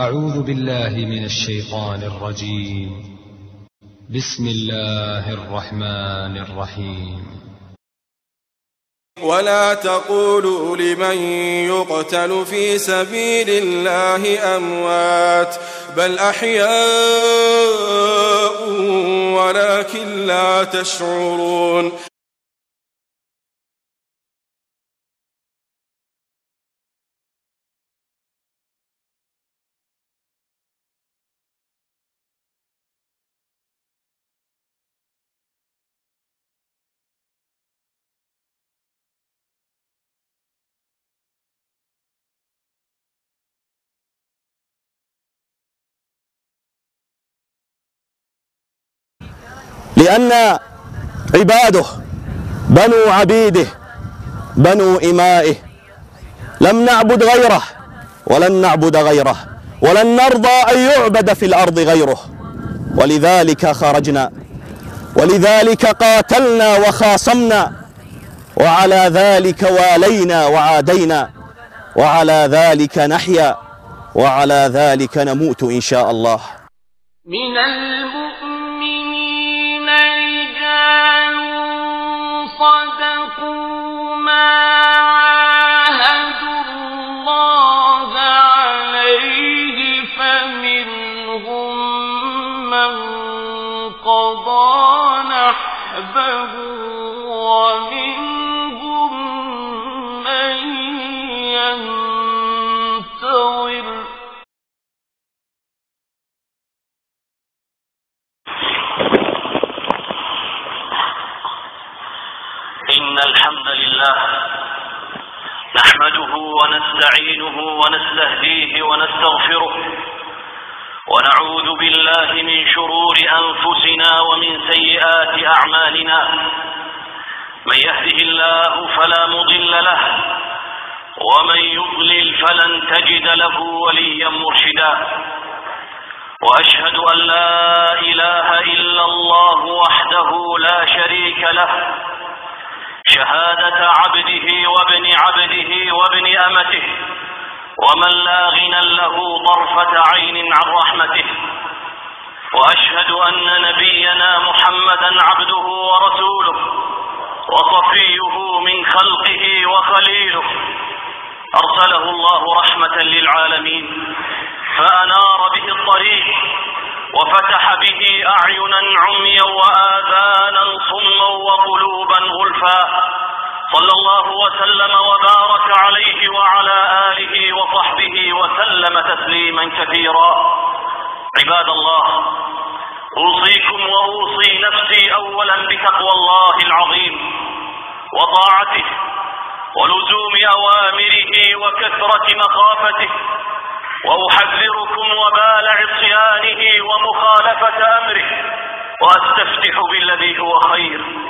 أعوذ بالله من الشيطان الرجيم. بسم الله الرحمن الرحيم. ولا تقولوا لمن يقتل في سبيل الله أموات بل أحياء ولكن لا تشعرون. لأن عباده بنو عبيده بنو إمائه لم نعبد غيره ولن نعبد غيره ولن نرضى أن يعبد في الأرض غيره ولذلك خرجنا ولذلك قاتلنا وخاصمنا وعلى ذلك والينا وعادينا وعلى ذلك نحيا وعلى ذلك نموت إن شاء الله من المؤمنين صدقوا ونستعينه ونستهديه ونستغفره ونعوذ بالله من شرور أنفسنا ومن سيئات أعمالنا. من يهده الله فلا مضل له ومن يضلل فلن تجد له وليا مرشدا. وأشهد أن لا إله إلا الله وحده لا شريك له شهادة عبده وابن عبده وابن أمته ومن لا غنى له طرفة عين عن رحمته. وأشهد أن نبينا محمدا عبده ورسوله وصفيه من خلقه وخليله. أرسله الله رحمة للعالمين فأنار به الطريق وفتح به أعينا عميا وآذانا صما وقلوبا غلفا. صلى الله وسلم وبارك عليه وعلى آله وصحبه وسلم تسليما كثيرا. عباد الله أوصيكم وأوصي نفسي أولا بتقوى الله العظيم وطاعته ولزوم أوامره وكثرة مخافته وأحذركم وبال عصيانه ومخالفة أمره وأستفتح بالذي هو خير.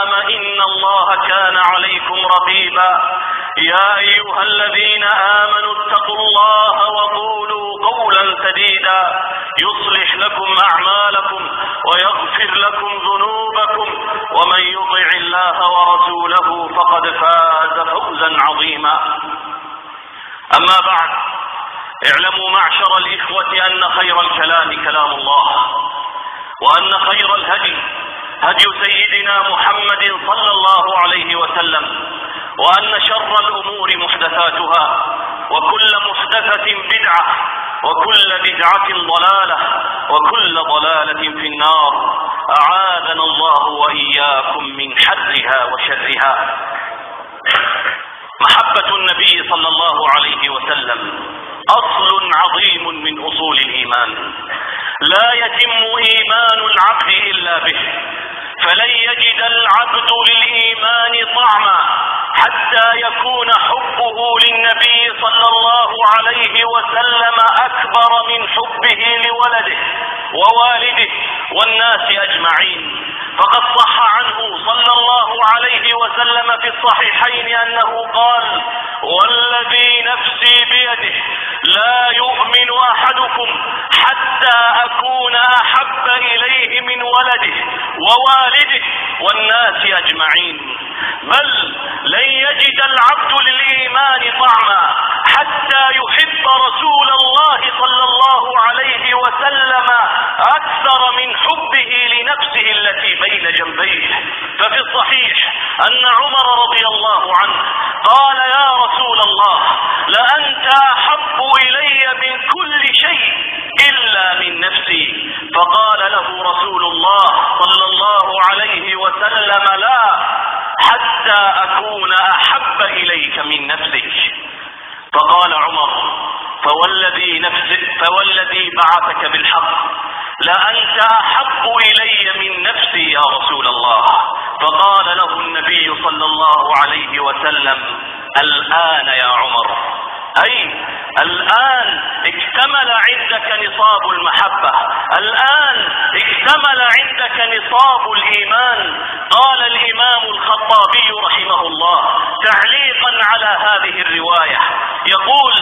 إن الله كان عليكم رقيبا. يا أيها الذين آمنوا اتقوا الله وقولوا قولا سديدا. يصلح لكم أعمالكم ويغفر لكم ذنوبكم. ومن يطع الله ورسوله فقد فاز فوزا عظيما. أما بعد اعلموا معشر الإخوة أن خير الكلام كلام الله وأن خير الهدي هدي سيدنا محمد صلى الله عليه وسلم وأن شر الأمور محدثاتها وكل محدثة بدعة وكل بدعة ضلالة وكل ضلالة في النار. أعاذنا الله وإياكم من حرها وشرها. محبة النبي صلى الله عليه وسلم أصل عظيم من أصول الإيمان. لا يتم إيمان العبد إلا فلن يجد العبد للإيمان طعما حتى يكون حبه للنبي صلى الله عليه وسلم أكبر من حبه لولده ووالده والناس أجمعين. فقد صح عنه صلى الله عليه وسلم في الصحيحين أنه قال والذي نفسي بيده لا يؤمن أحدكم حتى أكون أحب إليه من ولده ووالده والناس أجمعين. بل لن يجد العبد للإيمان طعما حتى يحب رسول الله صلى الله عليه وسلم أكثر من حبه لنفسه التي بين جنبيه. ففي الصحيح أن عمر رضي الله عنه قال يا رسول الله لأنت أحب إلي من كل شيء إلا من نفسي. فقال له رسول الله صلى الله عليه وسلم لا حتى أكون أحب إليك من نفسك. فقال عمر فوالذي نفسك فوالذي بعثك بالحق. لأنت أحب إلي من نفسي يا رسول الله. فقال له النبي صلى الله عليه وسلم الآن يا عمر. أي الآن اكتمل عندك نصاب المحبة. الآن اكتمل عندك نصاب الإيمان. قال الإمام الخطابي رحمه الله تعليقا على هذه الرواية. يقول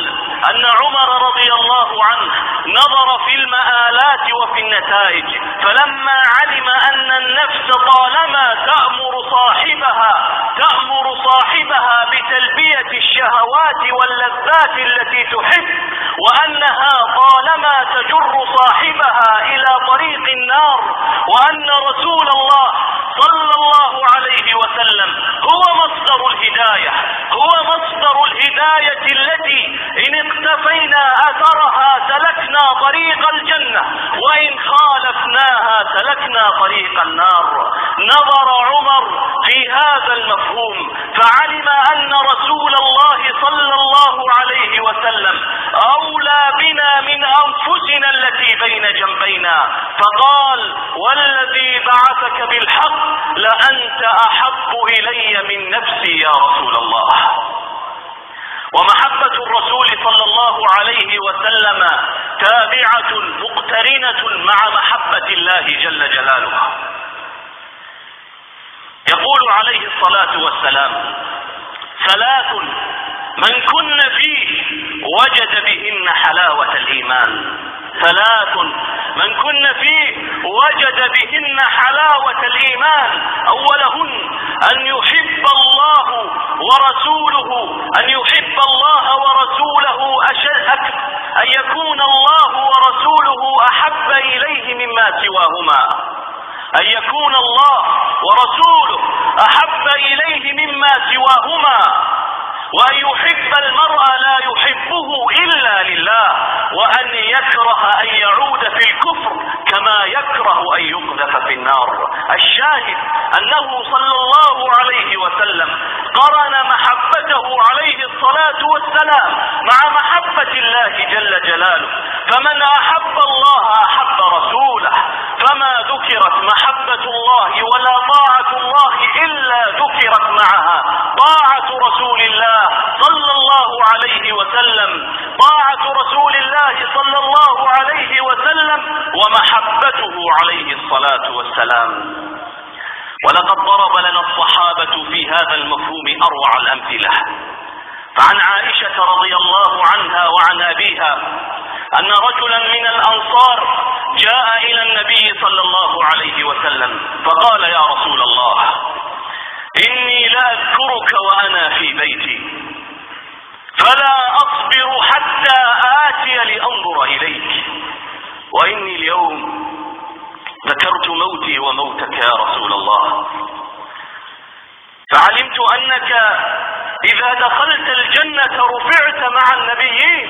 أن عمر رضي الله عنه نظر في المآلات وفي النتائج فلما علم أن النفس طالما تأمر صاحبها تأمر صاحبها بتلبية الشهوات واللذات التي تحب وأنها طالما تجر صاحبها إلى طريق النار وأن رسول الله صلى الله عليه وسلم هو مصدر الهداية هو مصدر الهداية التي إن اقتفينا أثرها سلكنا طريق الجنة وإن خالفناها سلكنا طريق النار. نظر عمر في هذا المفهوم فعلم أن رسول الله صلى الله عليه وسلم أولى بنا من أنفسنا التي بين جنبينا. فقال والذي بعثك بالحق لأنت أحب إلي من نفسي يا رسول الله. ومحبة الرسول صلى الله عليه وسلم تابعة مقترنة مع محبة الله جل جلاله. يقول عليه الصلاة والسلام ثلاث من كن فيه وجد بهن حلاوة الإيمان. ثلاث من كن فيه وجد بهن حلاوة الإيمان. أولهن أن يحب الله ورسوله أن يحب الله ورسوله أشد أن يكون الله ورسوله أحب إليه مما سواهما. أن يكون الله ورسوله أحب إليه مما سواهما. وأن يحب المرء لا يحبه إلا لله وأن يكره أن يعود في الكفر كما يكره أن يقذف في النار. الشاهد أنه صلى الله عليه وسلم قرن محبته عليه الصلاة والسلام مع محبة الله جل جلاله. فمن أحب الله أحب رسوله. فما ذكرت محبة الله ولا طاعة الله إلا ذكرت معها. طاعة رسول الله صلى الله عليه وسلم. طاعة رسول الله صلى الله عليه وسلم ومحبته عليه الصلاة والسلام. ولقد ضرب لنا الصحابة في هذا المفهوم أروع الأمثلة. فعن عائشة رضي الله عنها وعن أبيها أن رجلا من الأنصار جاء إلى النبي صلى الله عليه وسلم فقال يا رسول الله إني لأذكرك وأنا في بيتي. فلا أصبر حتى آتي لأنظر إليك. وإني اليوم ذكرت موتي وموتك يا رسول الله. فعلمت أنك إذا دخلت الجنة رفعت مع النبيين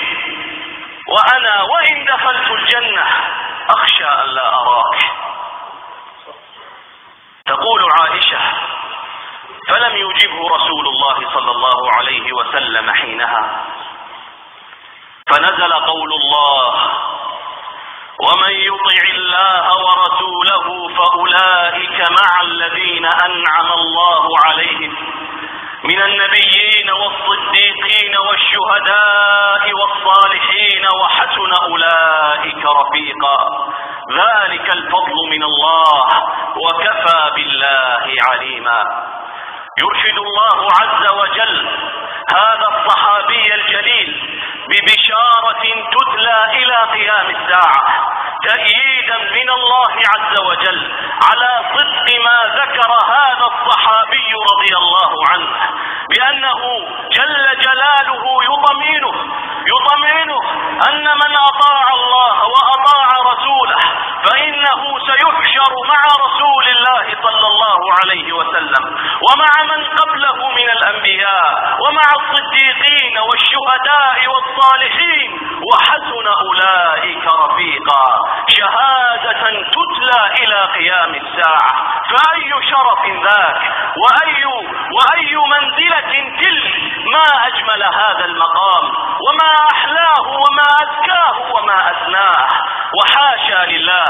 وأنا وإن دخلت الجنة أخشى أن لا أراك. تقول عائشة فلم يجبه رسول الله صلى الله عليه وسلم حينها. فنزل قول الله ومن يطع الله ورسوله فأولئك مع الذين أنعم الله عليهم من النبيين والصديقين والشهداء والصالحين وحسن أولئك رفيقا. ذلك الفضل من الله وكفى بالله عليما. يرشد الله عز وجل هذا الصحابي الجليل ببشارة تتلى إلى قيام الساعة تأييدا من الله عز وجل على صدق ما ذكر هذا الصحابي رضي الله عنه بأنه جل جلاله يطمئنه يطمئنه أن من أطاع الله وأطاع رسوله فإنه سيحشر مع رسول عليه وسلم. ومع من قبله من الأنبياء ومع الصديقين والشهداء والصالحين وحسن أولئك رفيقا. شهادة تتلى إلى قيام الساعة. فأي شرف ذاك؟ وأي, وأي منزلة تلك ما أجمل هذا المقام؟ وما أحلاه؟ وما أزكاه؟ وما أثناه؟ وحاشا لله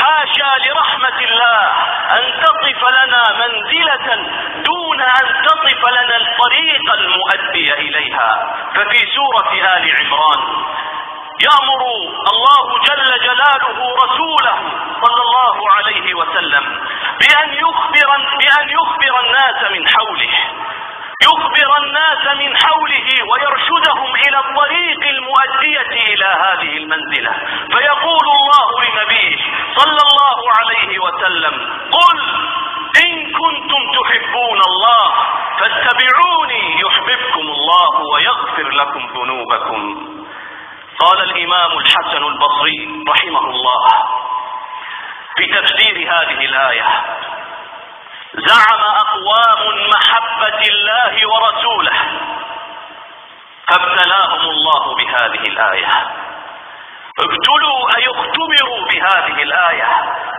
حاشا لرحمة الله أن تصف لنا منزلة دون أن تصف لنا الطريق المؤدي إليها. ففي سورة آل عمران يأمر الله جل جلاله رسوله صلى الله عليه وسلم بأن يخبر, بأن يخبر الناس من حوله. يخبر الناس من حوله ويرشدهم إلى الطريق المؤدية إلى هذه المنزلة. فيقول الله لنبيه صلى الله عليه وسلم قل إن كنتم تحبون الله فاتبعوني يحببكم الله ويغفر لكم ذنوبكم. قال الإمام الحسن البصري رحمه الله في تفسير هذه الآية زعم أقوام محبة الله ورسوله فابتلاهم الله بهذه الآية. ابتلوا أي اختبروا بهذه الآية.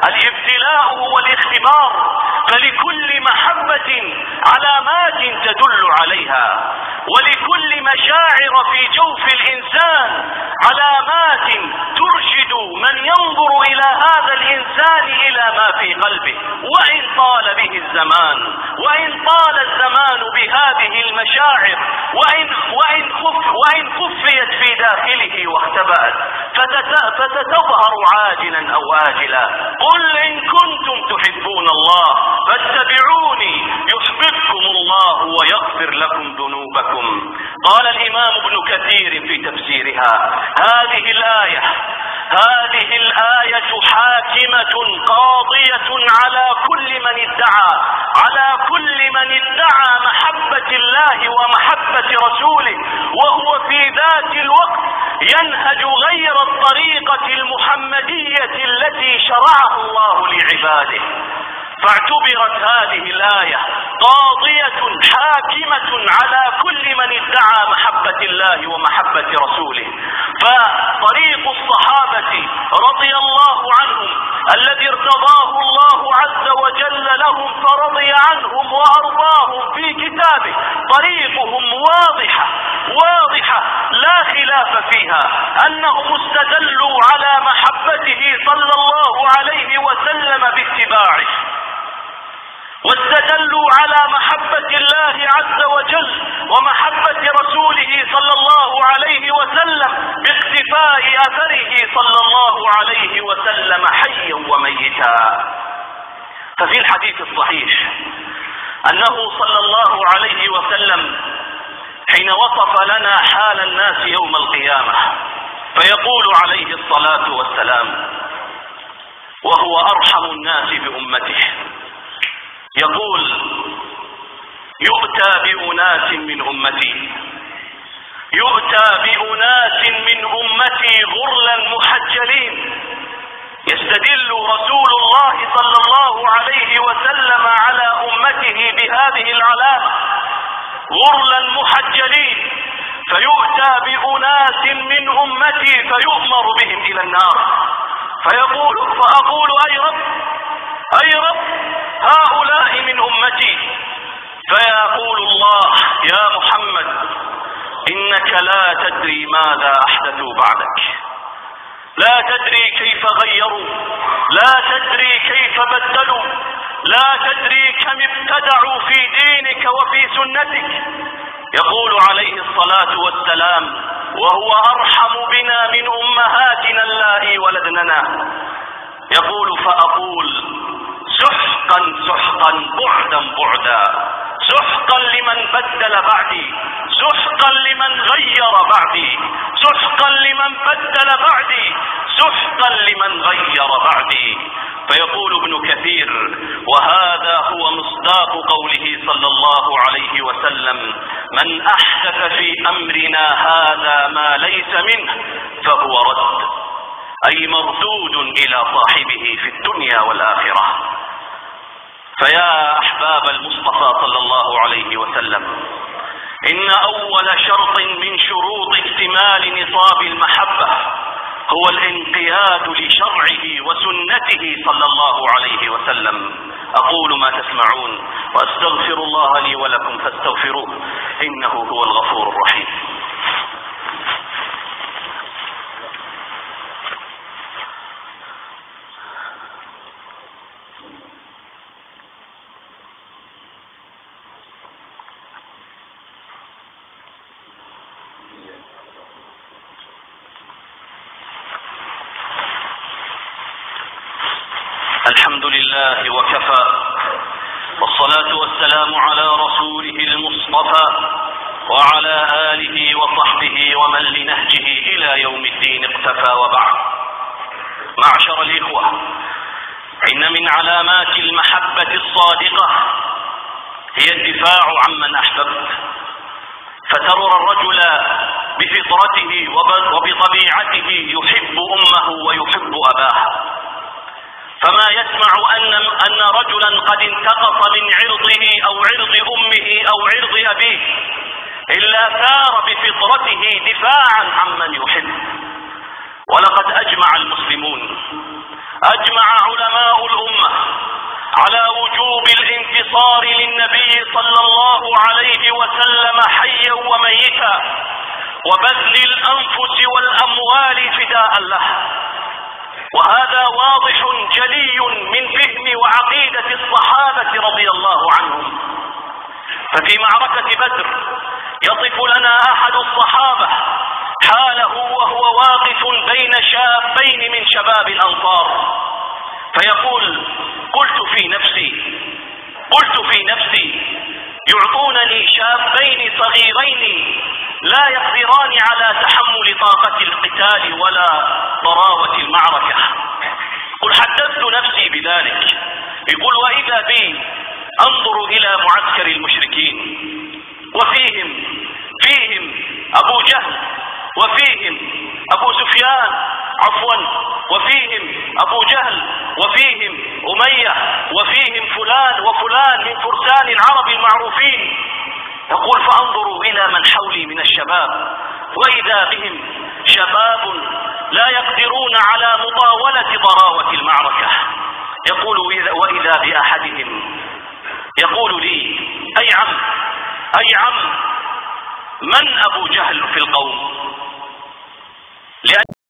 الابتلاء هو الاختبار فلكل محبة علامات تدل عليها ولكل مشاعر في جوف الإنسان علامات ترشد من ينظر إلى هذا الإنسان إلى ما في قلبه. وإن طال به الزمان وإن طال الزمان بهذه المشاعر وإن, وإن, خف وإن خفيت في داخله واختبأت فستظهر عاجلا أو آجلا. قل إن كنتم تحبون الله فاتبعوني يحببكم الله ويغفر لكم ذنوبكم. قال الإمام ابن كثير في تفسيرها هذه الآية هذه الآية حاكمة قاضية على كل من ادعى على كل من ادعى محبة الله ومحبة رسوله وهو في ذات الوقت ينهج غير الطريقة المحمدية التي شرعها الله لعباده. فاعتبرت هذه الآية قاضية حاكمة على كل من ادعى محبة الله ومحبة رسوله. فطريق الصحابة رضي الله عنهم الذي ارتضاه الله عز وجل لهم فرضي عنهم وأرضاهم في كتابه طريقهم واضحة واضحة لا أنهم استدلوا على محبته صلى الله عليه وسلم باتباعه واستدلوا على محبة الله عز وجل ومحبة رسوله صلى الله عليه وسلم باقتفاء أثره صلى الله عليه وسلم حيا وميتا. ففي الحديث الصحيح أنه صلى الله عليه وسلم حين وصف لنا حال الناس يوم القيامة فيقول عليه الصلاة والسلام وهو أرحم الناس بأمته. يقول يؤتى بأناس من أمتي يؤتى بأناس من أمتي غرلا محجلين يستدل رسول الله صلى الله عليه وسلم على أمته بهذه العلامة. غرلا محجلين فيؤتى بأناس من أمتي فيؤمر بهم إلى النار. فيقول فأقول أي رب أي رب هؤلاء من أمتي. فيقول الله يا محمد إنك لا تدري ماذا أحدثوا بعدك. لا تدري كيف غيروا لا تدري كيف بدلوا. لا تدري كم ابتدعوا في دينك وفي سنتك. يقول عليه الصلاة والسلام وهو أرحم بنا من أمهاتنا اللائي ولدننا. يقول فأقول سحقا سحقا بعدا بعدا. سحقا لمن بدل بعدي. سحقا لمن غير بعدي. سحقا لمن بدل بعدي. سحقا لمن غير بعدي. فيقول ابن كثير وهذا هو مصداق قوله صلى الله عليه وسلم من أحدث في أمرنا هذا ما ليس منه فهو رد أي مردود إلى صاحبه في الدنيا والآخرة. فيا أحباب المصطفى صلى الله عليه وسلم إن أول شرط من شروط اكتمال نصاب المحبة هو الانقياد لشرعه وسنته صلى الله عليه وسلم. أقول ما تسمعون وأستغفر الله لي ولكم فاستغفروه إنه هو الغفور الرحيم الحمد لله وكفى والصلاة والسلام على رسوله المصطفى وعلى آله وصحبه ومن لنهجه إلى يوم الدين اقتفى وبعد. معشر الإخوة إن من علامات المحبة الصادقة هي الدفاع عمن أحببت. فترى الرجل بفطرته وبطبيعته يحب أمه ويحب أباه فما يسمع أن, أن رجلا قد انتقص من عرضه أو عرض أمه أو عرض أبيه إلا ثار بفطرته دفاعا عمن يحب. ولقد أجمع المسلمون أجمع علماء الأمة على وجوب الانتصار للنبي صلى الله عليه وسلم حيا وميتا وبذل الأنفس والأموال فداء له. وهذا واضح جلي من فهم وعقيدة الصحابة رضي الله عنهم ففي معركة بدر يصف لنا أحد الصحابة حاله وهو واقف بين شابين من شباب الأنصار. فيقول قلت في نفسي قلت في نفسي يعطونني شابين صغيرين لا يقدران على تحمل طاقة القتال ولا ضراوة المعركة. قل حدثت نفسي بذلك. يقول وإذا بي أنظر إلى معسكر المشركين. وفيهم فيهم أبو جهل وفيهم أبو سفيان عفوا وفيهم أبو جهل وفيهم أمية وفيهم فلان وفلان من فرسان العرب المعروفين. يقول فأنظروا إلى من حولي من الشباب. وإذا بهم شباب لا يقدرون على مطاولة ضراوة المعركة. يقول وإذا بأحدهم يقول لي أي عم أي عم من أبو جهل في القوم؟ لأن